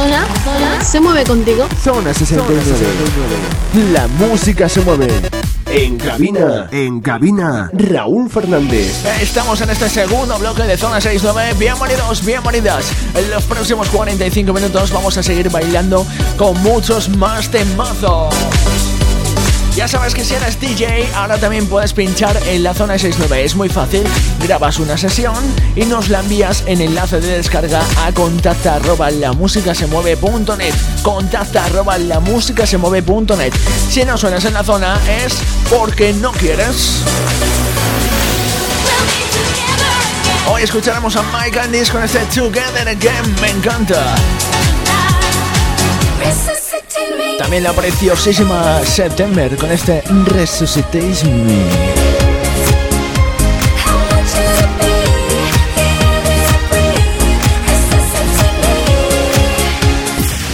zona, zona se mueve contigo. Zona 69. La música se mueve. En cabina, en cabina, Raúl Fernández. Estamos en este segundo bloque de Zona 69. Bienvenidos, bienvenidas. En los próximos 45 minutos vamos a seguir bailando con muchos más temazos. Ya sabes que si eres DJ, ahora también puedes pinchar en la zona 69. Es muy fácil. Grabas una sesión y nos la envías en enlace de descarga a contacta arroba la música se. Contacta arroba la música se. Si no suenas en la zona es porque no quieres. Hoy escucharemos a Mike Andis con este Together Again. Me encanta. También la preciosísima September con este Resuscitate Me.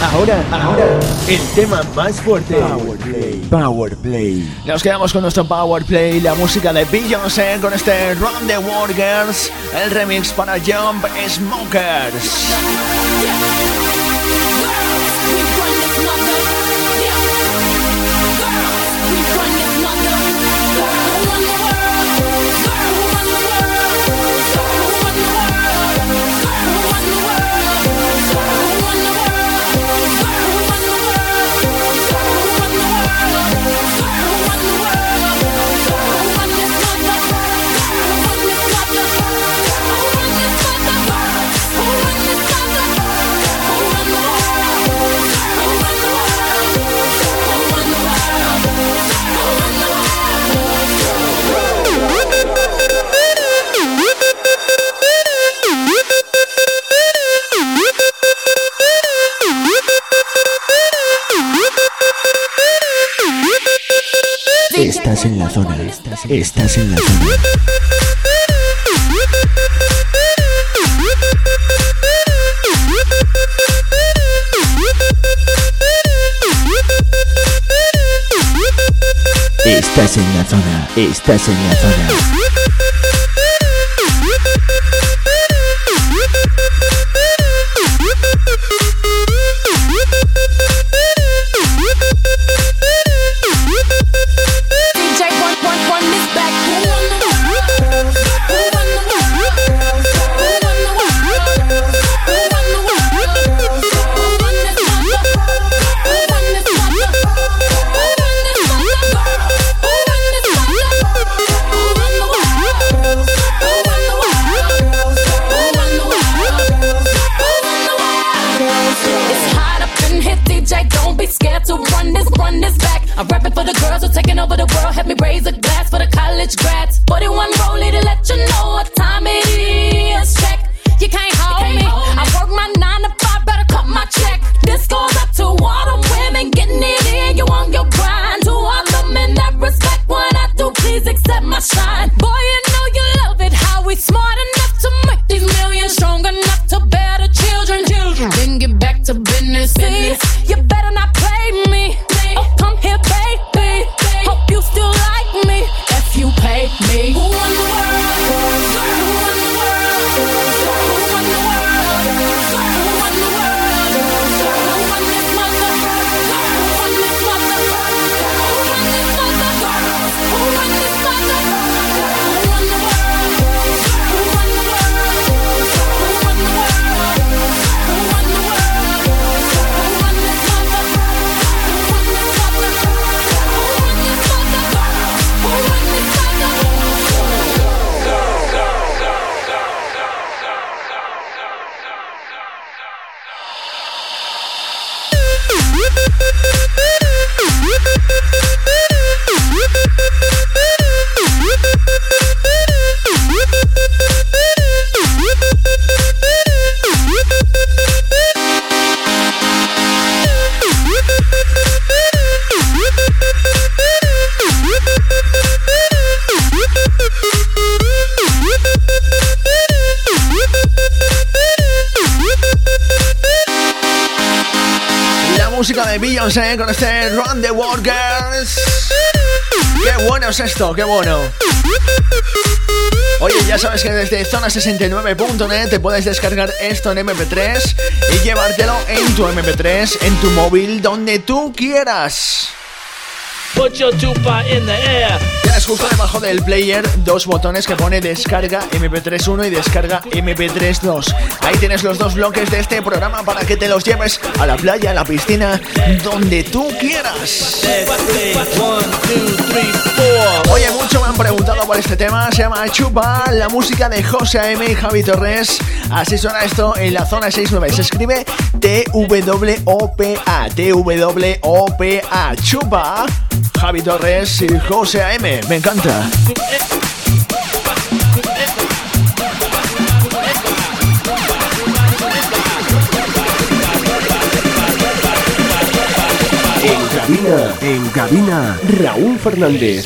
Ahora, ahora, el tema más fuerte. Power Play. Power Play. Nos quedamos con nuestro Power Play, la música de Beyoncé con este Run the World Girls, el remix para Jump Smokers. Zona. this, run this back. I'm rapping for the girls who're taking over the world. Help me raise a glass for the college grads. 41 roll it and let con este Run the Workers. Qué bueno es esto, qué bueno. Oye, ya sabes que desde zona69.net te puedes descargar esto en MP3 y llevártelo en tu MP3, en tu móvil, donde tú quieras. Put your tupa in the air. Tienes justo debajo del player dos botones que pone descarga MP3 1 y descarga MP3 2. Ahí tienes los dos bloques de este programa para que te los lleves a la playa, a la piscina, donde tú quieras. Oye, mucho me han preguntado por este tema. Se llama Chupa, la música de José M y Javi Torres. Así suena esto en la zona 69. Se escribe T-W-O-P-A. T-W-O-P-A. Chupa. Javi Torres y José AM. Me encanta. En cabina, en cabina, Raúl Fernández.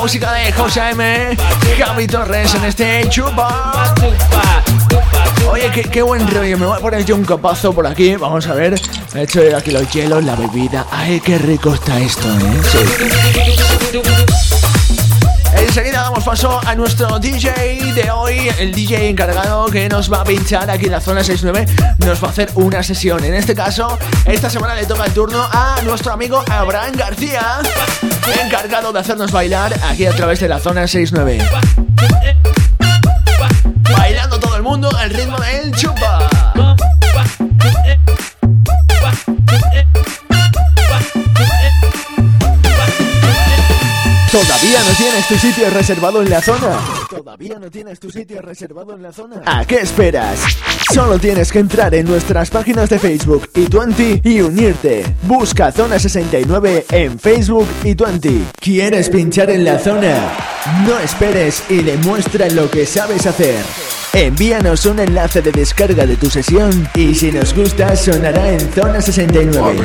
música de José M. Javi Torres en este chupa. Oye, qué, qué, buen rollo. Me voy a poner yo un copazo por aquí. Vamos a ver. He hecho aquí los hielos, la bebida. Ay, qué rico está esto, ¿eh? Enseguida damos paso a nuestro DJ de hoy, el DJ encargado que nos va a pinchar aquí la zona 69, nos va a hacer una sesión. En este caso, esta semana le toca el turno a nuestro amigo Abraham García, encargado de hacernos bailar aquí a través de la zona 69. Bailando todo el mundo al ritmo del chupa. ¿Todavía no tienes tu sitio reservado en la zona? ¿Todavía no tienes tu sitio reservado en la zona? ¿A qué esperas? Solo tienes que entrar en nuestras páginas de Facebook y Twenty y unirte. Busca Zona 69 en Facebook y Twenty. ¿Quieres pinchar en la zona? No esperes y demuestra lo que sabes hacer. Envíanos un enlace de descarga de tu sesión y si nos gusta sonará en Zona 69.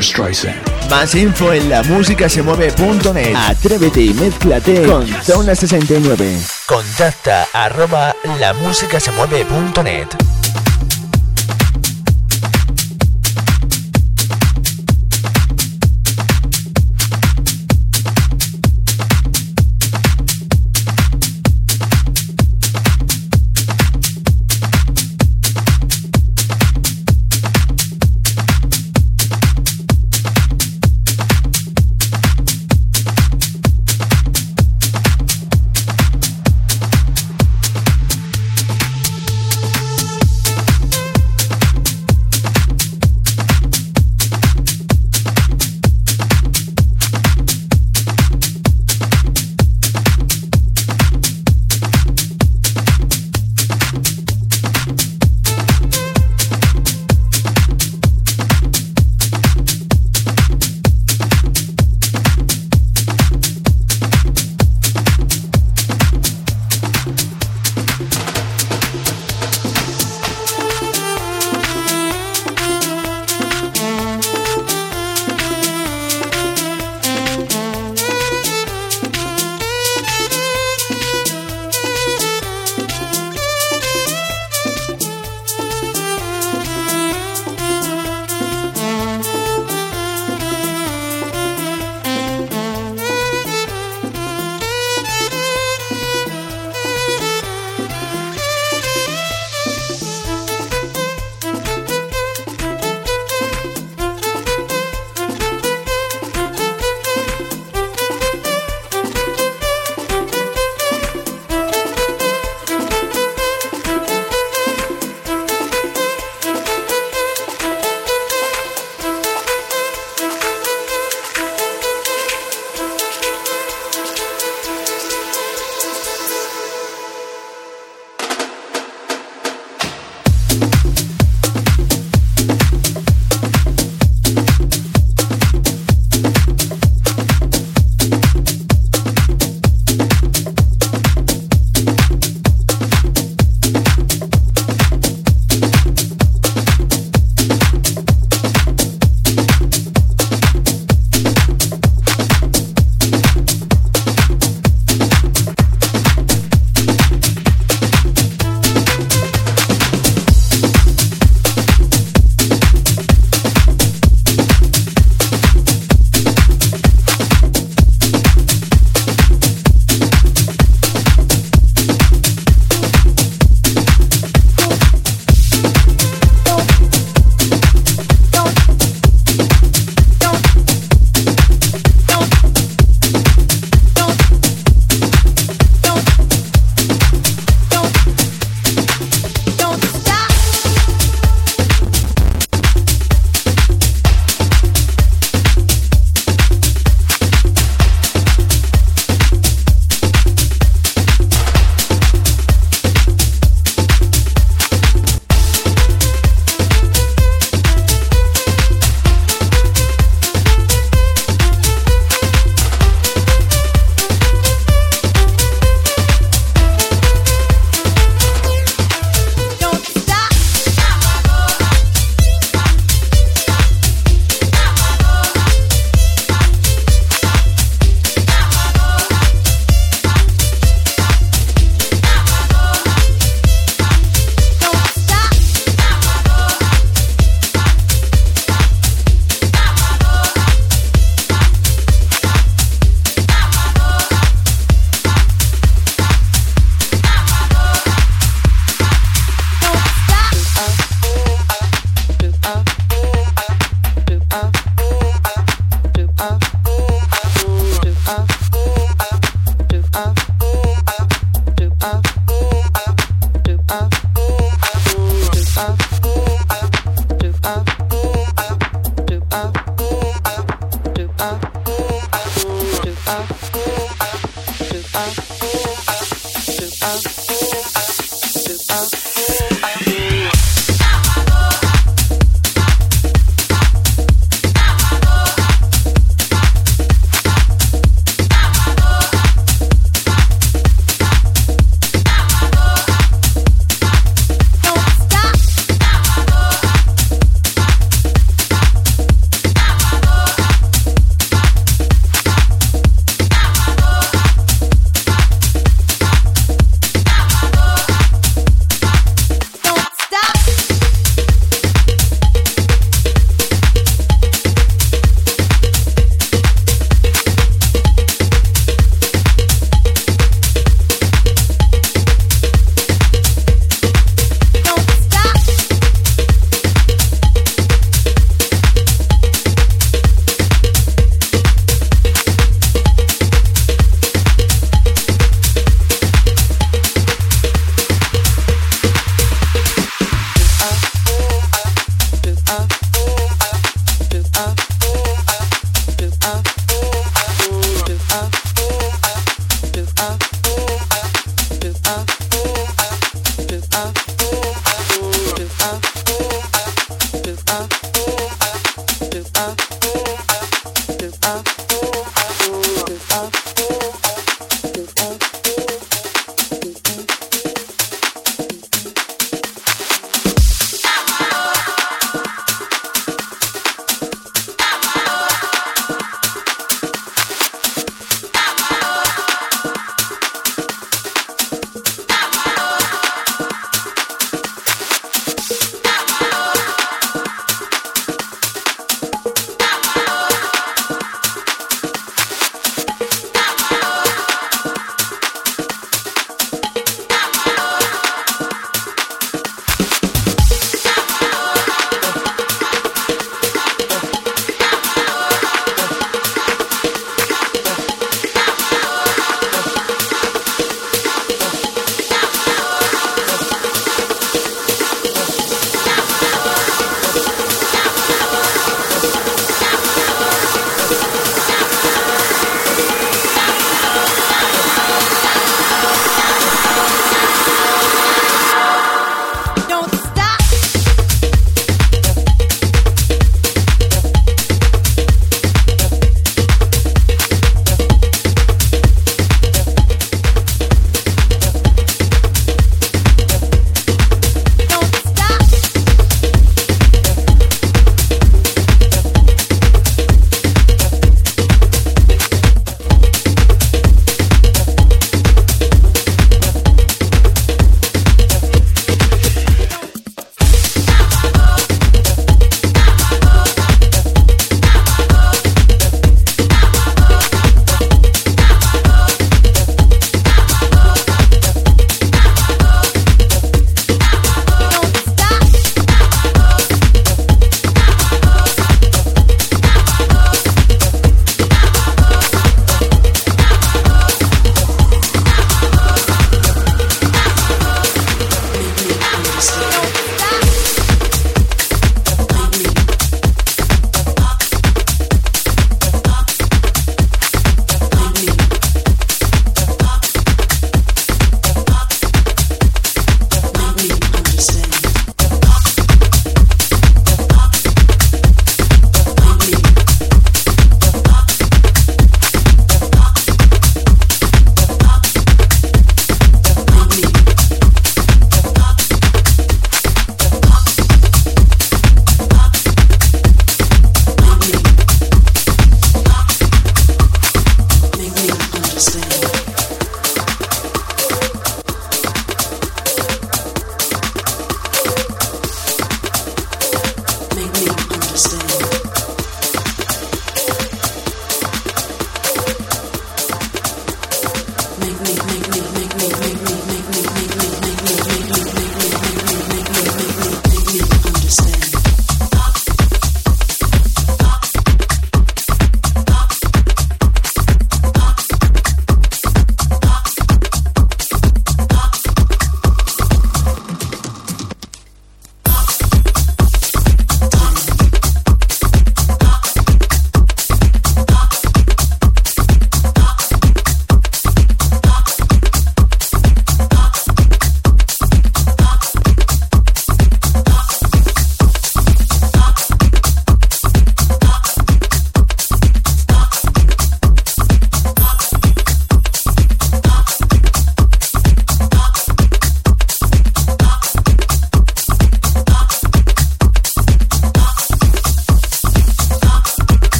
Más info en la lamusicasemueve.net. Atrévete y mezclate con Zona 69. Contacta arroba lamusicasemueve.net. Si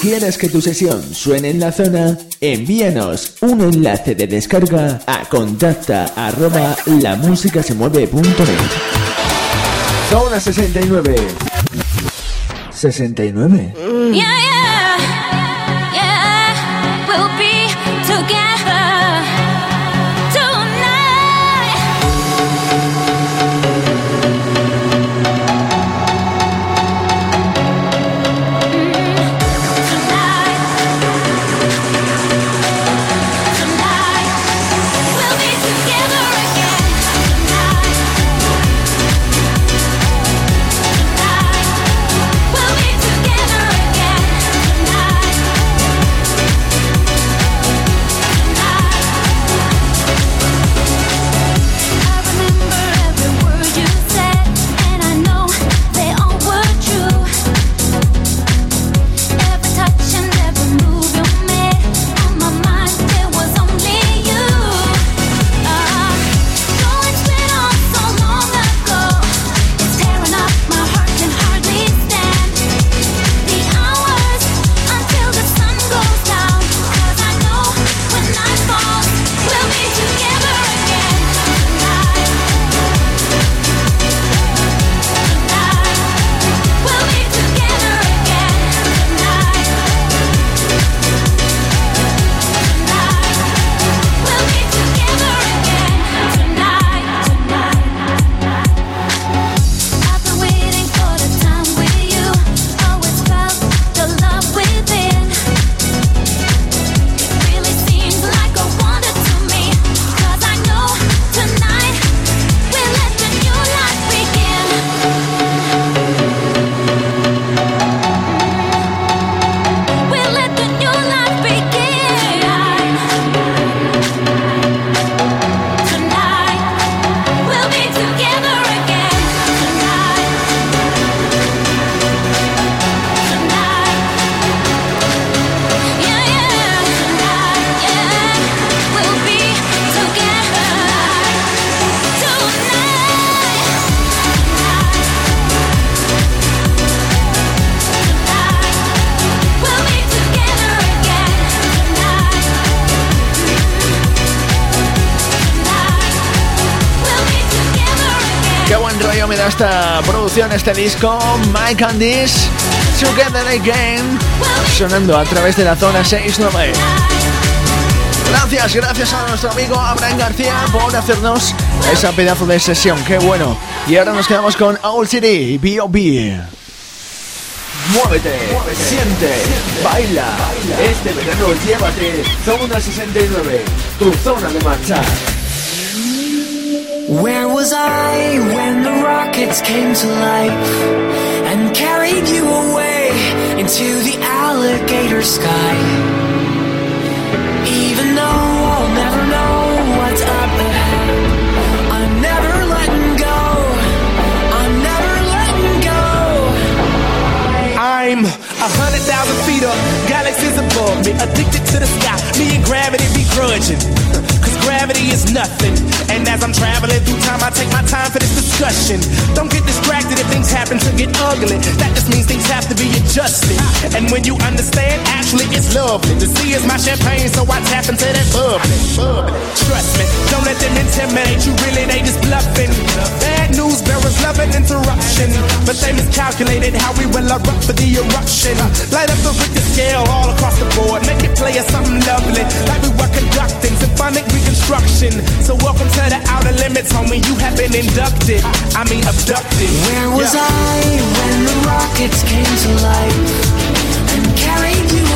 quieres que tu sesión suene en la zona, envíanos un enlace de descarga a contacta arroba lamusicasemueve.net. Zona 69. 69. esta este disco, Mike and This, Together Again, sonando a través de la zona 69. Gracias, gracias a nuestro amigo Abraham García por hacernos esa pedazo de sesión, qué bueno. Y ahora nos quedamos con Old City B.O.B. Muévete, siente, baila. Este verano llévate Zona 69, tu zona de marcha. Where was I when the rockets came to life and carried you away into the alligator sky? Even though I'll never know what's up ahead, I'm never letting go. I'm never letting go. I'm a hundred thousand feet up, galaxies above me, addicted to the sky. Me and gravity be grudging gravity is nothing. And as I'm traveling through time, I take my time for this discussion. Don't get distracted if things happen to get ugly. That just means things have to be adjusted. And when you understand, actually it's lovely. The sea is my champagne, so I tap into that bubbly. Trust me, don't let them intimidate you. Really, they just bluffing. Bad news bearers love an interruption, but they miscalculated how we will erupt for the eruption. Light up the Richter scale all across the board. Make it play as something lovely, like we were conducting symphonic reconstruction. So welcome to the outer limits, homie. You have been inducted. I mean abducted. Where was yeah. I when the rockets came to life and carried you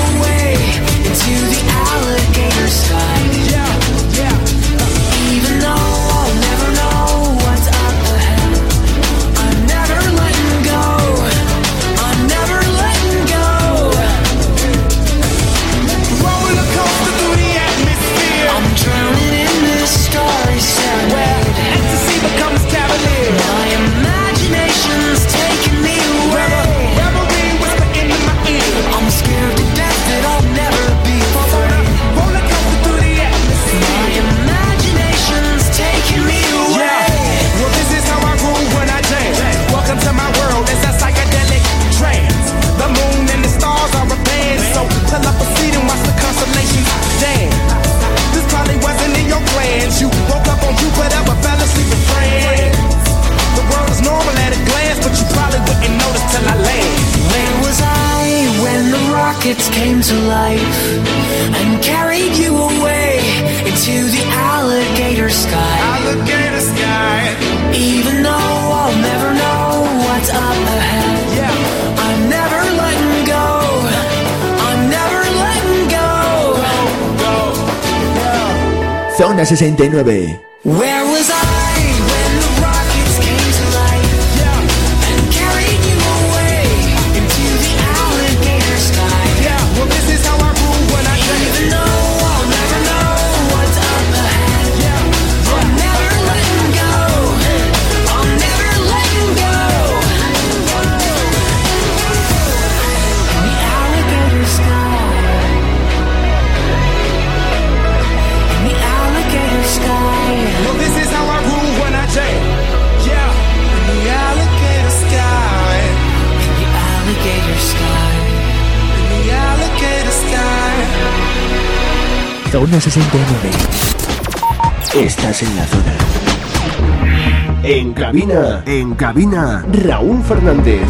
69. 69. Estás en la zona. En cabina, en cabina, Raúl Fernández.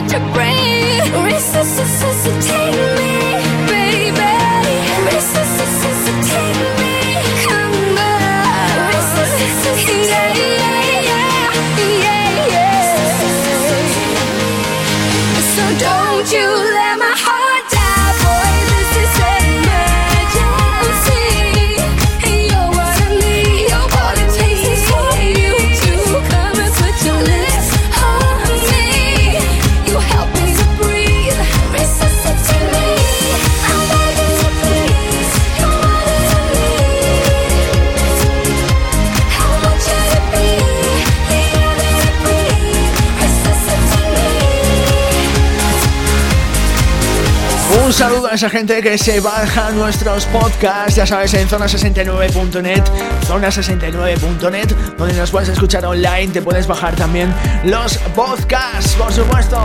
such a breeze. Me. esa gente que se baja nuestros podcasts, ya sabes, en zona69.net, zona69.net, donde nos puedes escuchar online, te puedes bajar también los podcasts, por supuesto.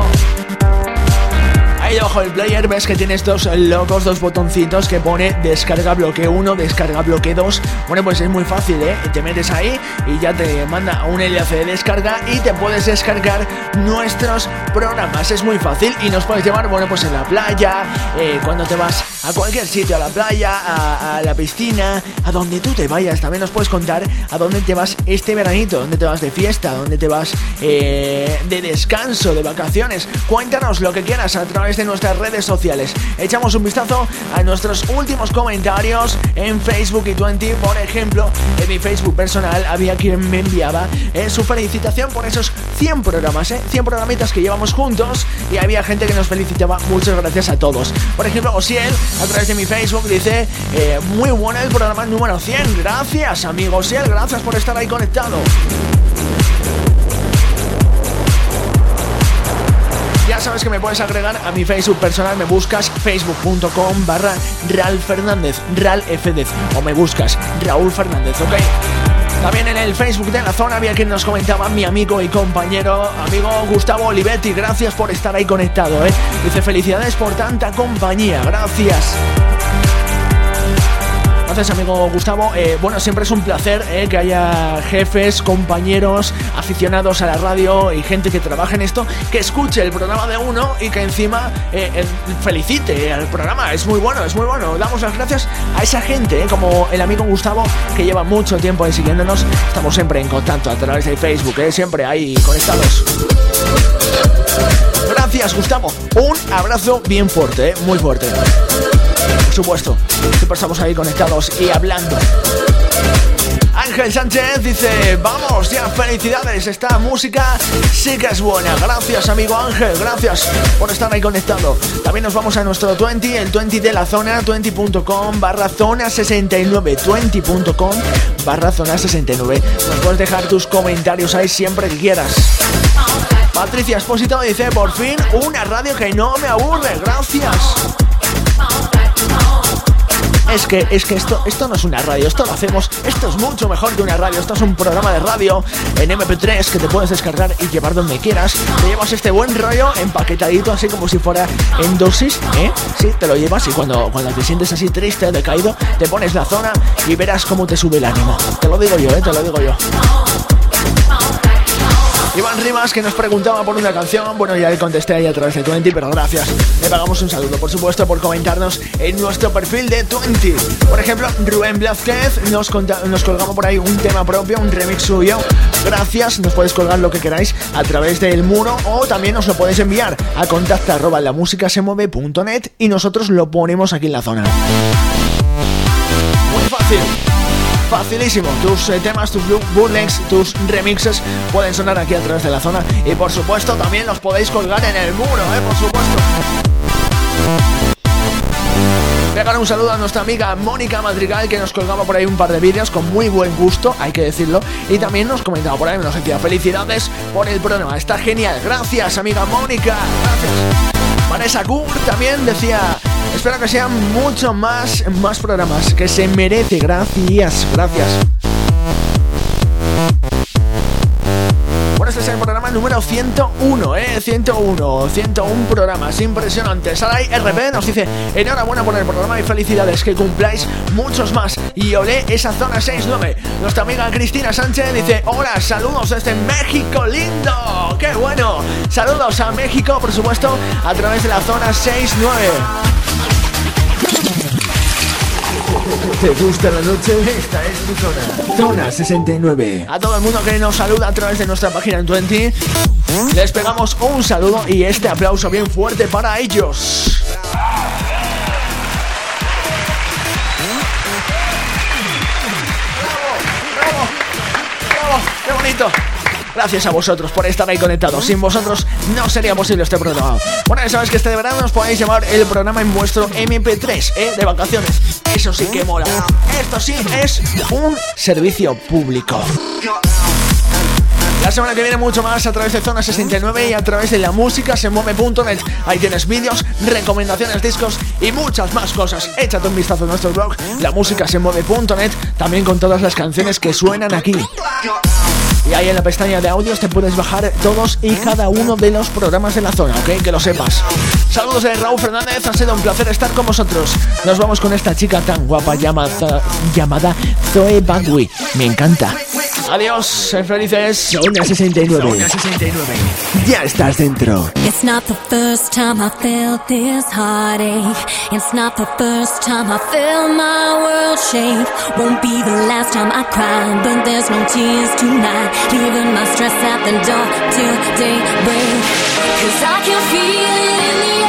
Ahí debajo del player ves que tienes dos locos, dos botoncitos que pone descarga bloque 1, descarga bloque 2. Bueno, pues es muy fácil, ¿eh? Te metes ahí y ya te manda un enlace de descarga y te puedes descargar nuestros programas. Es muy fácil y nos puedes llevar, bueno, pues en la playa, eh, cuando te vas a cualquier sitio, a la playa, a, la piscina, a donde tú te vayas. También nos puedes contar a dónde te vas este veranito, dónde te vas de fiesta, dónde te vas eh, de descanso, de vacaciones. Cuéntanos lo que quieras a través de nuestras redes sociales. Echamos un vistazo a nuestros últimos comentarios en Facebook y 20. Por ejemplo, en mi Facebook personal había quien me enviaba eh, su felicitación por esos 100 programas, eh, 100 programitas que llevamos juntos y había gente que nos felicitaba. Muchas gracias a todos. Por ejemplo, Osiel, a través de mi Facebook, dice, eh, muy bueno el programa número 100. Gracias, amigo Osiel, gracias por estar ahí conectado. Sabes que me puedes agregar a mi Facebook personal, me buscas facebook.com barra Raúl Fernández, Ral o me buscas Raúl Fernández, ¿ok? También en el Facebook de la zona había quien nos comentaba, mi amigo y compañero, amigo Gustavo Olivetti, gracias por estar ahí conectado, ¿eh? Dice felicidades por tanta compañía, gracias. Gracias, amigo Gustavo. Eh, bueno, siempre es un placer eh, que haya jefes, compañeros, aficionados a la radio y gente que trabaja en esto, que escuche el programa de uno y que encima eh, felicite al programa. Es muy bueno, es muy bueno. Damos las gracias a esa gente, como el amigo Gustavo, que lleva mucho tiempo ahí siguiéndonos. Estamos siempre en contacto a través de Facebook, siempre ahí conectados. Gracias, Gustavo. Un abrazo bien fuerte, muy fuerte por supuesto. Siempre estamos ahí conectados y hablando. Ángel Sánchez dice, vamos ya, felicidades, esta música sí que es buena. Gracias amigo Ángel, gracias por estar ahí conectado. También nos vamos a nuestro 20, el 20 de la zona, 20.com barra zona 69, 20.com barra zona 69. Nos puedes dejar tus comentarios ahí siempre que quieras. Patricia Espósito dice, por fin, una radio que no me aburre, gracias es que, es que esto, esto no es una radio, esto lo hacemos, esto es mucho mejor que una radio, esto es un programa de radio en MP3 que te puedes descargar y llevar donde quieras. Te llevas este buen rollo empaquetadito así como si fuera en dosis, ¿eh? Sí, te lo llevas y cuando, cuando te sientes así triste, decaído, te pones la zona y verás cómo te sube el ánimo. Te lo digo yo, ¿eh? Te lo digo yo. Iván Rimas que nos preguntaba por una canción, bueno ya le contesté ahí a través de 20, pero gracias. Le pagamos un saludo, por supuesto, por comentarnos en nuestro perfil de 20. Por ejemplo, Rubén Blázquez nos, nos colgamos por ahí un tema propio, un remix suyo. Gracias, nos puedes colgar lo que queráis a través del muro o también nos lo podéis enviar a contacta arroba la música y nosotros lo ponemos aquí en la zona. Muy fácil. Facilísimo, tus eh, temas, tus bootlegs, tus remixes pueden sonar aquí a través de la zona y por supuesto también los podéis colgar en el muro, ¿eh? por supuesto. Pegar un saludo a nuestra amiga Mónica Madrigal que nos colgaba por ahí un par de vídeos con muy buen gusto, hay que decirlo. Y también nos comentaba por ahí, nos decía felicidades por el programa, está genial. Gracias amiga Mónica, gracias. Vanessa Cook también decía Espero que sean mucho más, más programas. Que se merece. Gracias, gracias. Bueno, este es el programa número 101, ¿eh? 101, 101 programas impresionantes. Sarai RP nos dice, enhorabuena por el programa y felicidades, que cumpláis muchos más. Y olé esa zona 69. Nuestra amiga Cristina Sánchez dice, hola, saludos desde México, lindo, qué bueno. Saludos a México, por supuesto, a través de la zona 69. ¿Te gusta la noche? Esta es tu zona. Zona 69. A todo el mundo que nos saluda a través de nuestra página en 20, les pegamos un saludo y este aplauso bien fuerte para ellos. ¡Bravo! ¡Bravo! ¡Bravo! ¡Qué bonito! Gracias a vosotros por estar ahí conectados. Sin vosotros no sería posible este programa. Bueno, ya sabéis que este verano os podéis llamar el programa en vuestro MP3 ¿eh? de vacaciones. Eso sí que mola. Esto sí es un servicio público. La semana que viene mucho más a través de Zona 69 y a través de la música se mueve.net. Ahí tienes vídeos, recomendaciones, discos y muchas más cosas. Échate un vistazo a nuestro blog, la música se mueve.net, también con todas las canciones que suenan aquí. Y ahí en la pestaña de audios te puedes bajar todos y cada uno de los programas de la zona, ¿ok? Que lo sepas. Saludos de Raúl Fernández, ha sido un placer estar con vosotros. Nos vamos con esta chica tan guapa llamada, llamada Zoe Bagui. Me encanta. Adiós, ser felices. Zona 69. Zona 69. Ya estás dentro. It's not the first time I felt this heartache. It's not the first time I felt my world shake. Won't be the last time I cry, but there's no tears tonight. Leaving my stress at the door till daybreak. Cause I can feel it in the air.